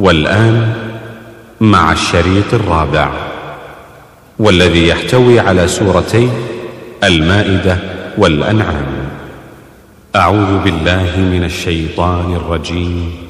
والآن مع الشريط الرابع والذي يحتوي على سورتي المائدة والأنعام. أعوذ بالله من الشيطان الرجيم.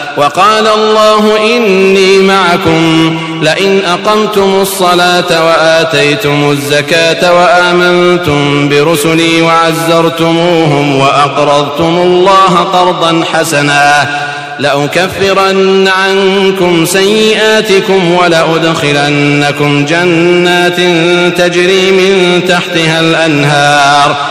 وقال الله إني معكم لئن أقمتم الصلاة وآتيتم الزكاة وآمنتم برسلي وعزرتموهم وأقرضتم الله قرضا حسنا لأكفرن عنكم سيئاتكم ولأدخلنكم جنات تجري من تحتها الأنهار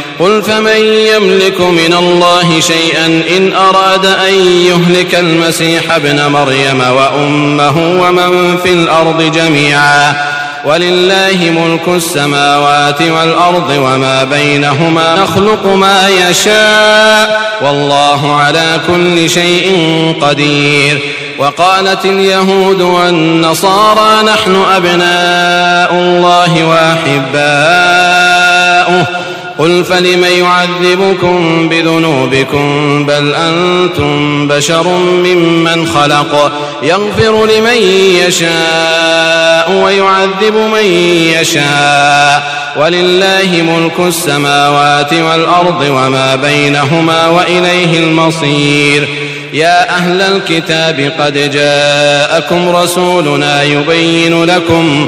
قل فمن يملك من الله شيئا إن أراد أن يهلك المسيح ابن مريم وأمه ومن في الأرض جميعا ولله ملك السماوات والأرض وما بينهما نخلق ما يشاء والله على كل شيء قدير وقالت اليهود والنصارى نحن أبناء الله وأحباؤه قل فلم يعذبكم بذنوبكم بل أنتم بشر ممن خلق يغفر لمن يشاء ويعذب من يشاء ولله ملك السماوات والأرض وما بينهما وإليه المصير يا أهل الكتاب قد جاءكم رسولنا يبين لكم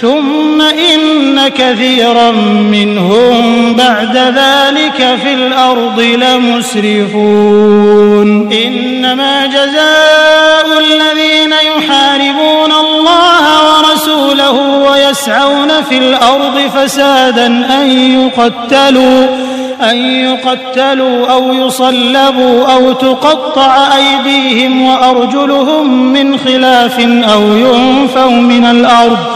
ثم إن كثيرا منهم بعد ذلك في الأرض لمسرفون إنما جزاء الذين يحاربون الله ورسوله ويسعون في الأرض فسادا أن يقتلوا أن يقتلوا أو يصلبوا أو تقطع أيديهم وأرجلهم من خلاف أو ينفوا من الأرض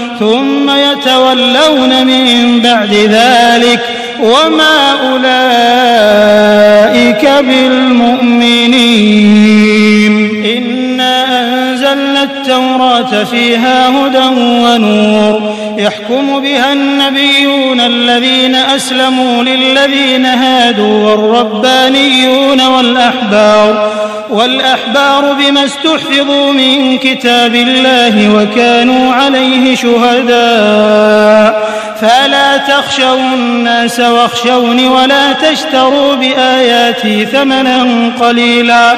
ثم يتولون من بعد ذلك وما أولئك بالمؤمنين. إنا أنزلنا التوراة فيها هدى ونور. يحكم بها النبيون الذين أسلموا للذين هادوا والربانيون والأحبار والأحبار بما استحفظوا من كتاب الله وكانوا عليه شهداء. فلا تخشوا الناس واخشوني ولا تشتروا بآياتي ثمنا قليلا.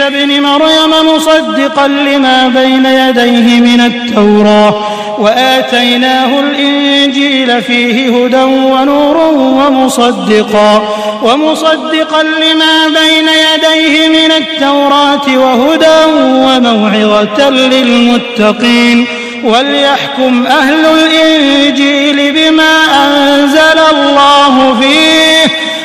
عيسى ابْنِ مريم مصدقا لما بين يديه من التوراة وآتيناه الإنجيل فيه هدى ونور ومصدقا ومصدقا لما بين يديه من التوراة وهدى وموعظة للمتقين وليحكم أهل الإنجيل بما أنزل الله فيه.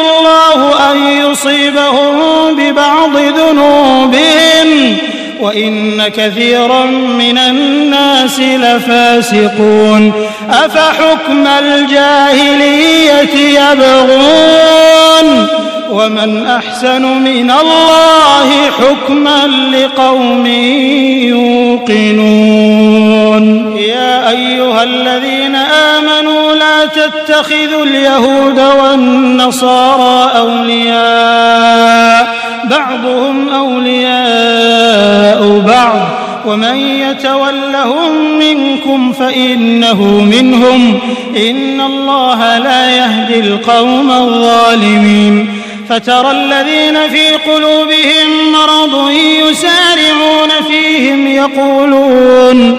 الله أن يصيبهم ببعض ذنوبهم وإن كثيرا من الناس لفاسقون. أفحكم الجاهلية يبغون؟ ومن أحسن من الله حكما لقوم يوقنون. يا أيها الذين تتخذوا اليهود والنصارى أولياء. بعضهم أولياء بعض. ومن يتولهم منكم فإنه منهم. إن الله لا يهدي القوم الظالمين. فترى الذين في قلوبهم مرض يسارعون فيهم يقولون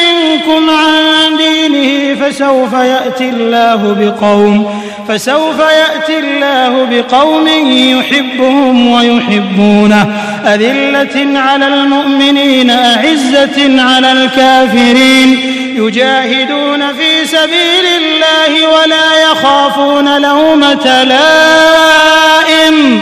يضلكم عن دينه فسوف يأتي الله بقوم فسوف يأتي الله بقوم يحبهم ويحبونه أذلة على المؤمنين أعزة على الكافرين. يجاهدون في سبيل الله ولا يخافون لومة لائم.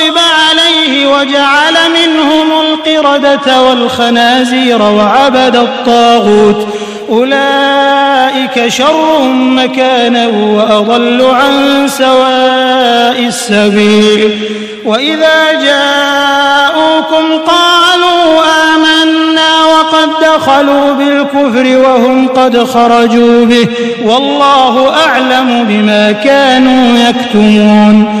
وجعل منهم القردة والخنازير وعبد الطاغوت. أولئك شر مكانا وأضل عن سواء السبيل. وإذا جاءوكم قالوا آمنا وقد دخلوا بالكفر وهم قد خرجوا به. والله أعلم بما كانوا يكتمون.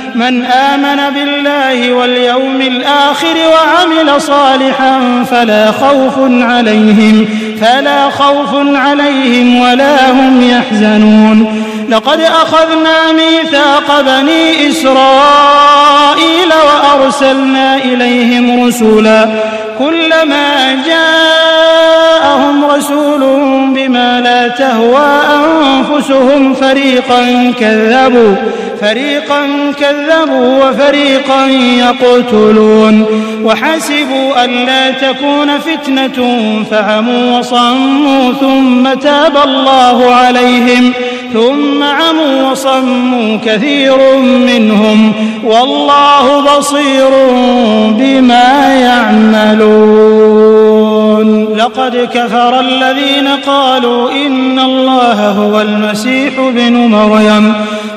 من آمن بالله واليوم الآخر وعمل صالحا فلا خوف عليهم فلا خوف عليهم ولا هم يحزنون. لقد أخذنا ميثاق بني إسرائيل وأرسلنا إليهم رسولا كلما جاءهم رسول بما لا تهوى أنفسهم فريقا كذبوا. فريقا كذبوا وفريقا يقتلون وحسبوا أن لا تكون فتنة فعموا وصموا ثم تاب الله عليهم ثم عموا وصموا كثير منهم والله بصير بما يعملون لقد كفر الذين قالوا إن الله هو المسيح بن مريم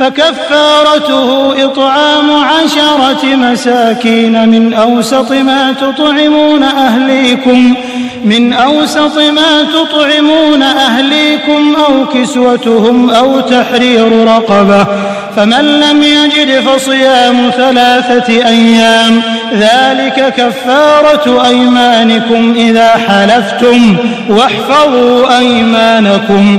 فكفارته إطعام عشرة مساكين من أوسط ما تطعمون أهليكم من أوسط ما تطعمون أهليكم أو كسوتهم أو تحرير رقبة فمن لم يجد فصيام ثلاثة أيام ذلك كفارة أيمانكم إذا حلفتم واحفظوا أيمانكم.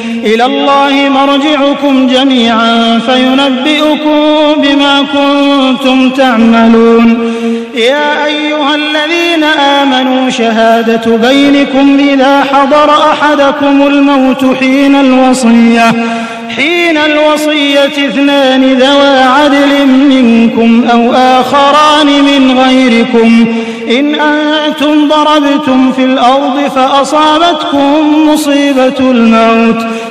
إلى الله مرجعكم جميعا فينبئكم بما كنتم تعملون. يا أيها الذين آمنوا شهادة بينكم إذا حضر أحدكم الموت حين الوصية حين الوصية اثنان ذوى عدل منكم أو آخران من غيركم. إن أنتم ضربتم في الأرض فأصابتكم مصيبة الموت.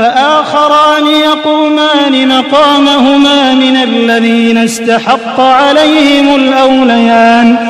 فآخران يقومان مقامهما من الذين استحق عليهم الأوليان.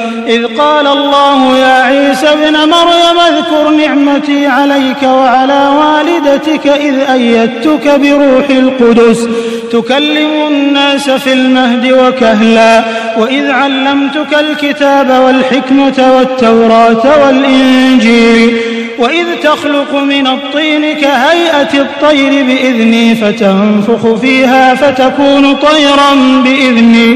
إذ قال الله يا عيسى ابن مريم اذكر نعمتي عليك وعلى والدتك إذ أيدتك بروح القدس. تكلم الناس في المهد وكهلا وإذ علمتك الكتاب والحكمة والتوراة والإنجيل. وإذ تخلق من الطين كهيئة الطير بإذني فتنفخ فيها فتكون طيرا بإذني.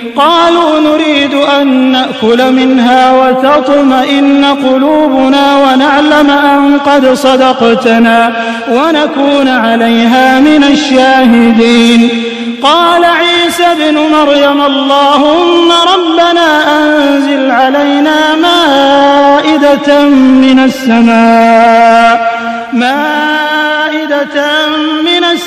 قالوا نريد أن نأكل منها وتطمئن قلوبنا ونعلم أن قد صدقتنا ونكون عليها من الشاهدين. قال عيسى بن مريم اللهم ربنا أنزل علينا مائدة من السماء. مائدة من